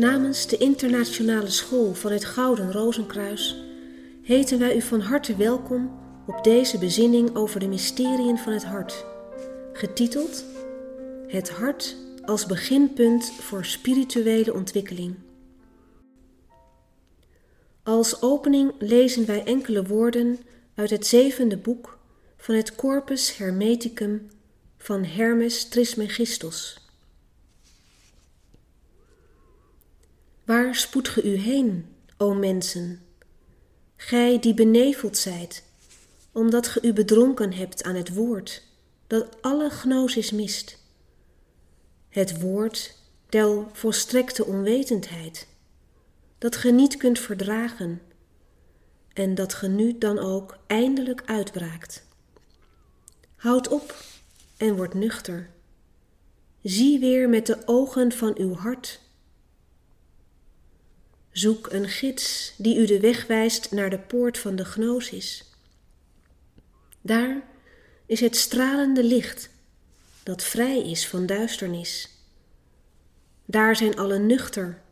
Namens de Internationale School van het Gouden Rozenkruis heten wij u van harte welkom op deze bezinning over de mysteriën van het hart, getiteld Het hart als beginpunt voor spirituele ontwikkeling. Als opening lezen wij enkele woorden uit het zevende boek van het Corpus Hermeticum van Hermes Trismegistus. Waar spoedt ge u heen, o mensen, gij die beneveld zijt, omdat ge u bedronken hebt aan het woord, dat alle gnosis mist? Het woord der volstrekte onwetendheid, dat ge niet kunt verdragen en dat ge nu dan ook eindelijk uitbraakt. Houd op en word nuchter. Zie weer met de ogen van uw hart Zoek een gids die u de weg wijst naar de poort van de gnosis. Daar is het stralende licht dat vrij is van duisternis. Daar zijn allen nuchter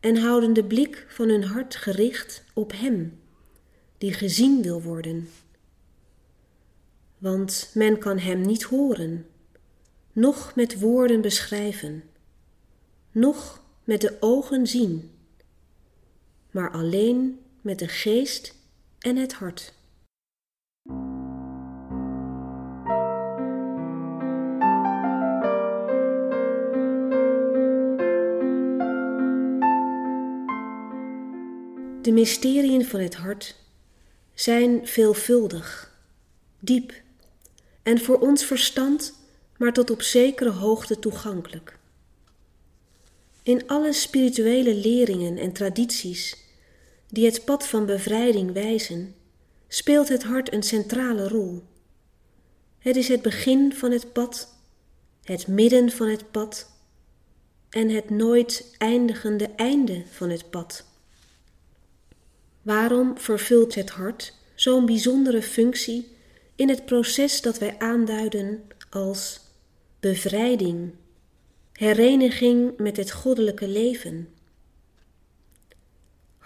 en houden de blik van hun hart gericht op Hem, die gezien wil worden. Want men kan Hem niet horen, noch met woorden beschrijven, noch met de ogen zien maar alleen met de geest en het hart. De mysteriën van het hart zijn veelvuldig, diep en voor ons verstand maar tot op zekere hoogte toegankelijk. In alle spirituele leringen en tradities die het pad van bevrijding wijzen, speelt het hart een centrale rol. Het is het begin van het pad, het midden van het pad en het nooit eindigende einde van het pad. Waarom vervult het hart zo'n bijzondere functie in het proces dat wij aanduiden als bevrijding hereniging met het goddelijke leven.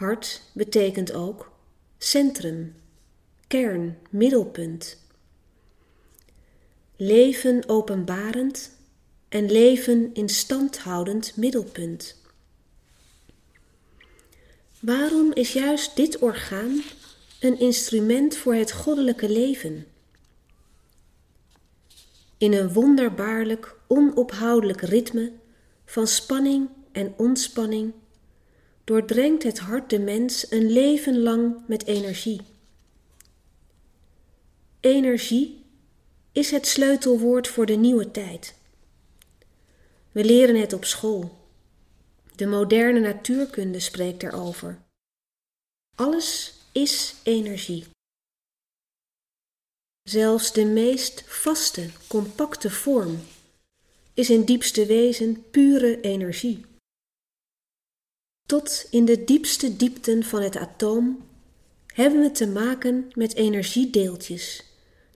Hart betekent ook centrum, kern, middelpunt. Leven openbarend en leven in stand houdend middelpunt. Waarom is juist dit orgaan een instrument voor het goddelijke leven? In een wonderbaarlijk onophoudelijk ritme van spanning en ontspanning doordrenkt het hart de mens een leven lang met energie. Energie is het sleutelwoord voor de nieuwe tijd. We leren het op school. De moderne natuurkunde spreekt erover. Alles is energie. Zelfs de meest vaste, compacte vorm is in diepste wezen pure energie. Tot in de diepste diepten van het atoom hebben we te maken met energiedeeltjes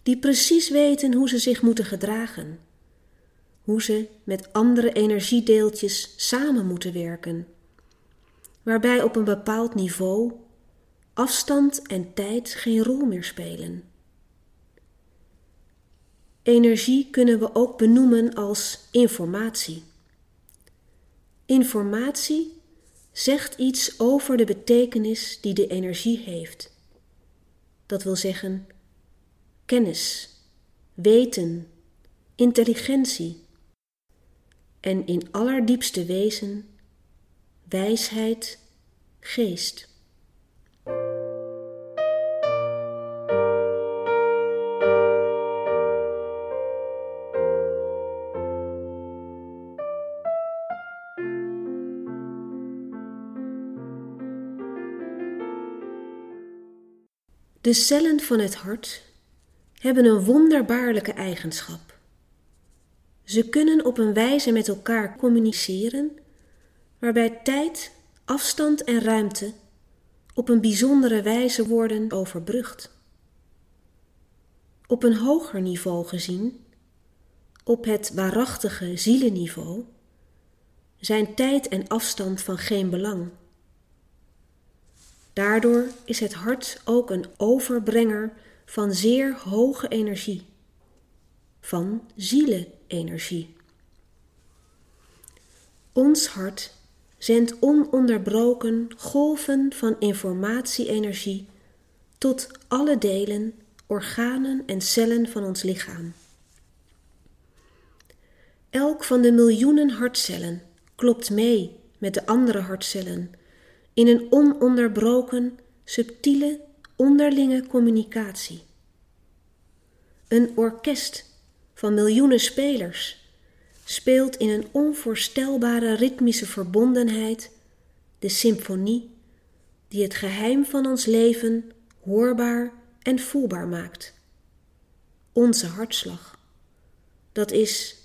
die precies weten hoe ze zich moeten gedragen, hoe ze met andere energiedeeltjes samen moeten werken, waarbij op een bepaald niveau afstand en tijd geen rol meer spelen. Energie kunnen we ook benoemen als informatie. Informatie zegt iets over de betekenis die de energie heeft. Dat wil zeggen kennis, weten, intelligentie en in allerdiepste wezen wijsheid, geest. De cellen van het hart hebben een wonderbaarlijke eigenschap. Ze kunnen op een wijze met elkaar communiceren waarbij tijd, afstand en ruimte op een bijzondere wijze worden overbrugd. Op een hoger niveau gezien, op het waarachtige zielenniveau, zijn tijd en afstand van geen belang. Daardoor is het hart ook een overbrenger van zeer hoge energie, van zielenenergie. Ons hart zendt ononderbroken golven van informatie-energie tot alle delen, organen en cellen van ons lichaam. Elk van de miljoenen hartcellen klopt mee met de andere hartcellen in een ononderbroken, subtiele, onderlinge communicatie. Een orkest van miljoenen spelers speelt in een onvoorstelbare ritmische verbondenheid de symfonie die het geheim van ons leven hoorbaar en voelbaar maakt. Onze hartslag. Dat is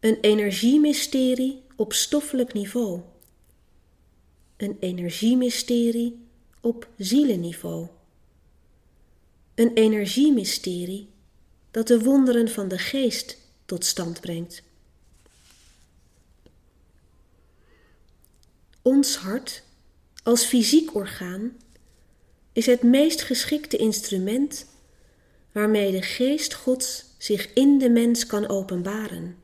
een energiemysterie op stoffelijk niveau. Een energiemysterie op zielenniveau. Een energiemysterie dat de wonderen van de geest tot stand brengt. Ons hart, als fysiek orgaan, is het meest geschikte instrument waarmee de geest Gods zich in de mens kan openbaren.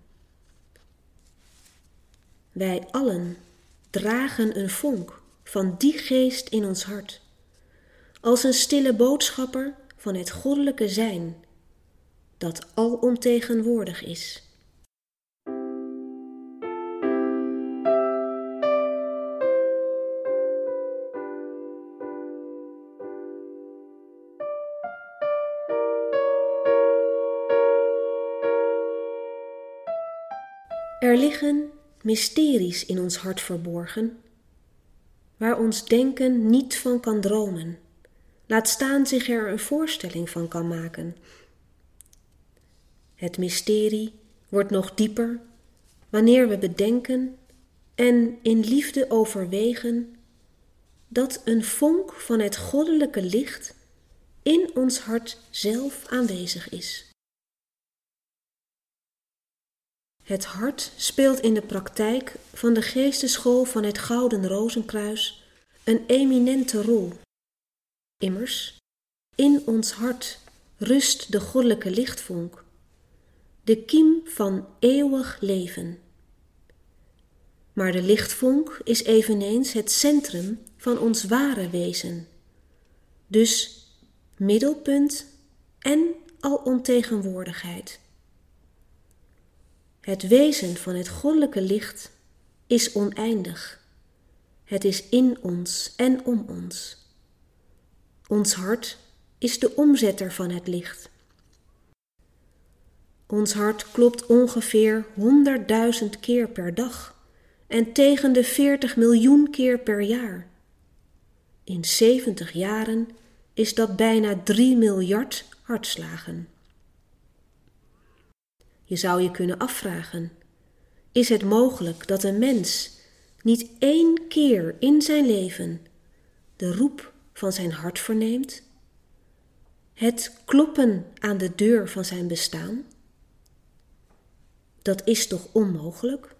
Wij allen dragen een vonk van die geest in ons hart, als een stille boodschapper van het goddelijke zijn, dat alomtegenwoordig is. Mysteries in ons hart verborgen, waar ons denken niet van kan dromen, laat staan zich er een voorstelling van kan maken. Het mysterie wordt nog dieper wanneer we bedenken en in liefde overwegen dat een vonk van het goddelijke licht in ons hart zelf aanwezig is. Het hart speelt in de praktijk van de geesteschool van het Gouden Rozenkruis een eminente rol. Immers, in ons hart rust de goddelijke lichtvonk, de kiem van eeuwig leven. Maar de lichtvonk is eveneens het centrum van ons ware wezen, dus middelpunt en alomtegenwoordigheid. Het wezen van het goddelijke licht is oneindig. Het is in ons en om ons. Ons hart is de omzetter van het licht. Ons hart klopt ongeveer honderdduizend keer per dag en tegen de veertig miljoen keer per jaar. In zeventig jaren is dat bijna drie miljard hartslagen. Je zou je kunnen afvragen: is het mogelijk dat een mens niet één keer in zijn leven de roep van zijn hart verneemt? Het kloppen aan de deur van zijn bestaan? Dat is toch onmogelijk?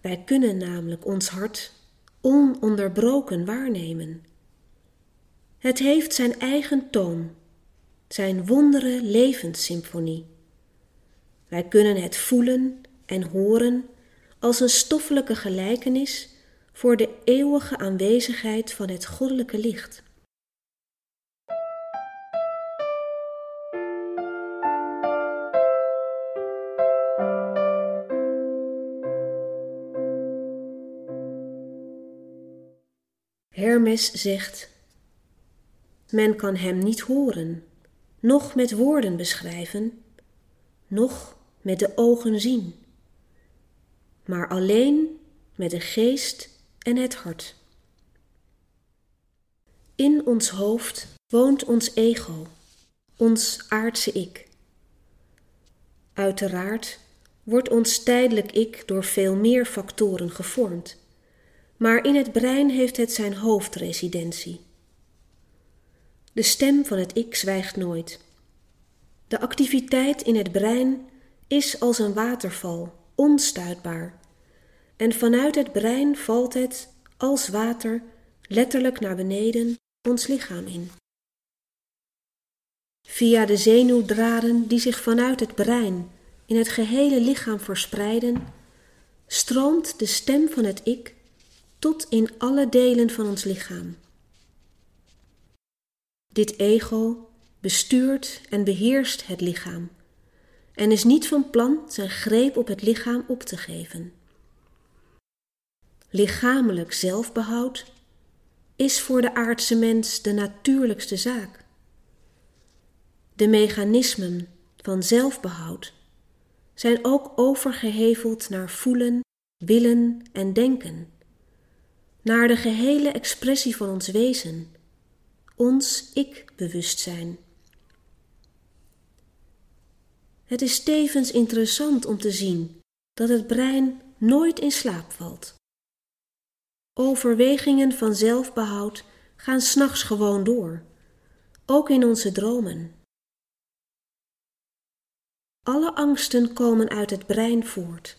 Wij kunnen namelijk ons hart ononderbroken waarnemen. Het heeft zijn eigen toon zijn wondere levenssymfonie. Wij kunnen het voelen en horen als een stoffelijke gelijkenis voor de eeuwige aanwezigheid van het goddelijke licht. Hermes zegt: Men kan hem niet horen, noch met woorden beschrijven, noch met de ogen zien, maar alleen met de geest en het hart. In ons hoofd woont ons ego, ons aardse ik. Uiteraard wordt ons tijdelijk ik door veel meer factoren gevormd, maar in het brein heeft het zijn hoofdresidentie. De stem van het ik zwijgt nooit. De activiteit in het brein is als een waterval onstuitbaar. En vanuit het brein valt het, als water, letterlijk naar beneden ons lichaam in. Via de zenuwdraden die zich vanuit het brein in het gehele lichaam verspreiden, stroomt de stem van het ik tot in alle delen van ons lichaam. Dit ego bestuurt en beheerst het lichaam en is niet van plan zijn greep op het lichaam op te geven. Lichamelijk zelfbehoud is voor de aardse mens de natuurlijkste zaak. De mechanismen van zelfbehoud zijn ook overgeheveld naar voelen, willen en denken, naar de gehele expressie van ons wezen, ons ik-bewustzijn. Het is tevens interessant om te zien dat het brein nooit in slaap valt. Overwegingen van zelfbehoud gaan s'nachts gewoon door, ook in onze dromen. Alle angsten komen uit het brein voort.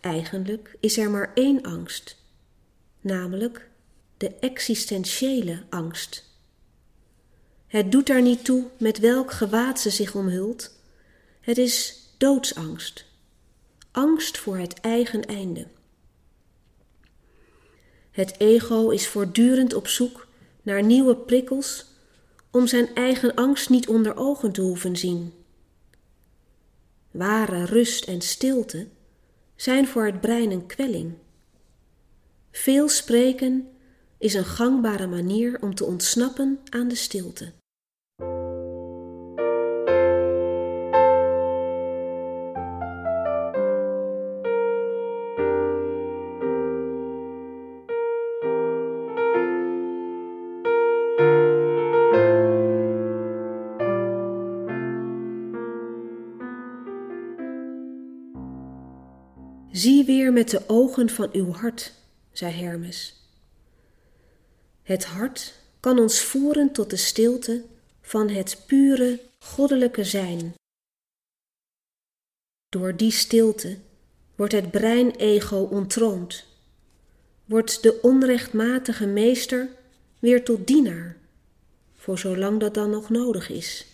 Eigenlijk is er maar één angst, namelijk de existentiële angst. Het doet er niet toe met welk gewaad ze zich omhult, het is doodsangst, angst voor het eigen einde. Het ego is voortdurend op zoek naar nieuwe prikkels om zijn eigen angst niet onder ogen te hoeven zien. Ware rust en stilte zijn voor het brein een kwelling. Veel spreken is een gangbare manier om te ontsnappen aan de stilte. Zie weer met de ogen van uw hart, zei Hermes. Het hart kan ons voeren tot de stilte van het pure goddelijke zijn. Door die stilte wordt het brein-ego ontroond, wordt de onrechtmatige meester weer tot dienaar, voor zolang dat dan nog nodig is.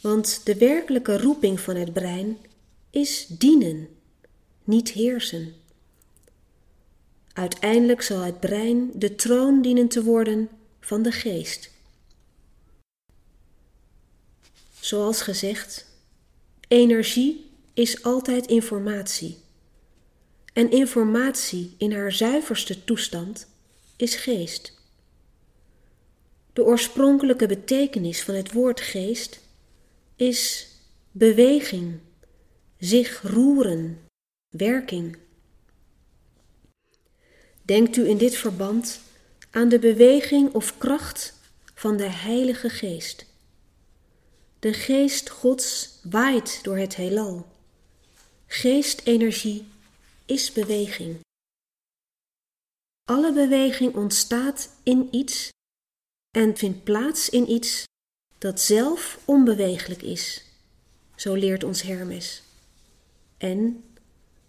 Want de werkelijke roeping van het brein is dienen niet heersen. Uiteindelijk zal het brein de troon dienen te worden van de geest. Zoals gezegd, energie is altijd informatie. En informatie in haar zuiverste toestand is geest. De oorspronkelijke betekenis van het woord geest is beweging, zich roeren, werking. Denkt u in dit verband aan de beweging of kracht van de Heilige Geest. De Geest Gods waait door het heelal. Geestenergie is beweging. Alle beweging ontstaat in iets en vindt plaats in iets dat zelf onbewegelijk is, zo leert ons Hermes. En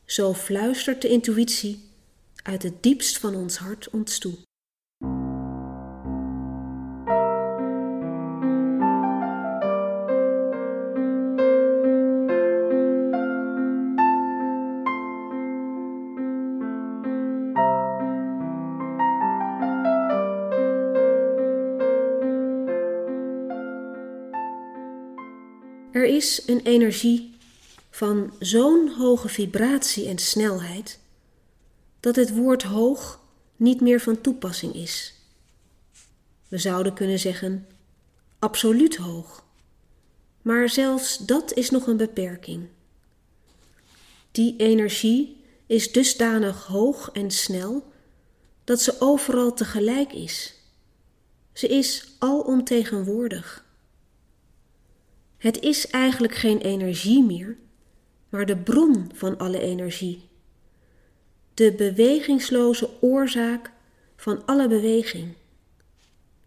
zo fluistert de intuïtie uit het diepst van ons hart ons. Er is een energie van zo'n hoge vibratie en snelheid dat het woord hoog niet meer van toepassing is. We zouden kunnen zeggen absoluut hoog, maar zelfs dat is nog een beperking. Die energie is dusdanig hoog en snel dat ze overal tegelijk is. Ze is alomtegenwoordig. Het is eigenlijk geen energie meer, maar de bron van alle energie. De bewegingsloze oorzaak van alle beweging.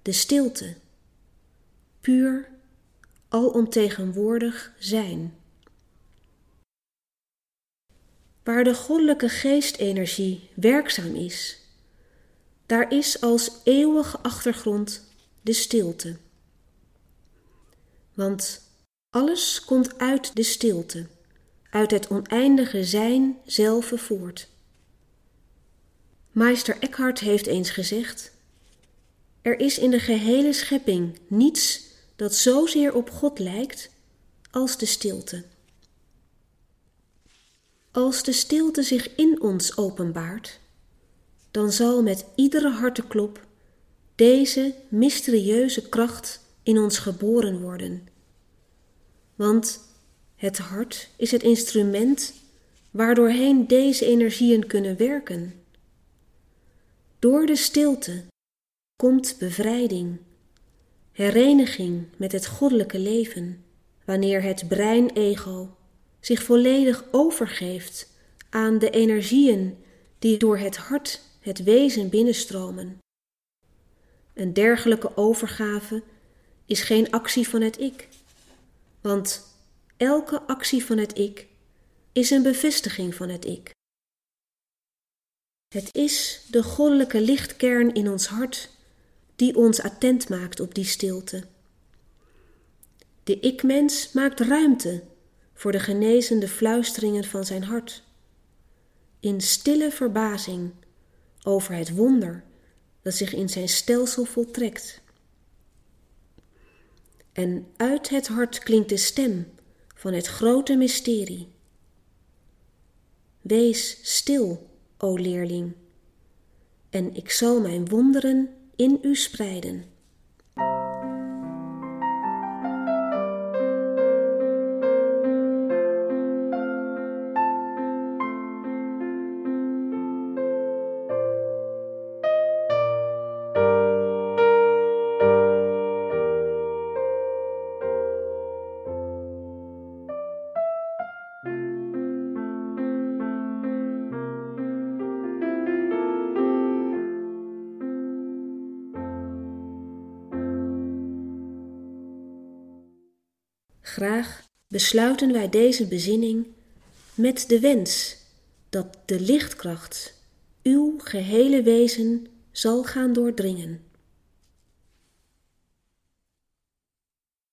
De stilte. Puur, alomtegenwoordig zijn. waar de goddelijke geestenergie werkzaam is, daar is als eeuwige achtergrond de stilte. Want alles komt uit de stilte, uit het oneindige zijn zelf voort. Meister Eckhart heeft eens gezegd: Er is in de gehele schepping niets dat zozeer op God lijkt als de stilte. Als de stilte zich in ons openbaart, dan zal met iedere harteklop deze mysterieuze kracht in ons geboren worden. Want het hart is het instrument waardoorheen deze energieën kunnen werken. Door de stilte komt bevrijding, hereniging met het goddelijke leven, wanneer het brein-ego zich volledig overgeeft aan de energieën die door het hart het wezen binnenstromen. Een dergelijke overgave is geen actie van het ik, want elke actie van het ik is een bevestiging van het ik. Het is de goddelijke lichtkern in ons hart die ons attent maakt op die stilte. De ik-mens maakt ruimte voor de genezende fluisteringen van zijn hart. In stille verbazing over het wonder dat zich in zijn stelsel voltrekt. En uit het hart klinkt de stem van het grote mysterie. Wees stil, o leerling, en ik zal mijn wonderen in u spreiden. Graag besluiten wij deze bezinning met de wens dat de lichtkracht uw gehele wezen zal gaan doordringen.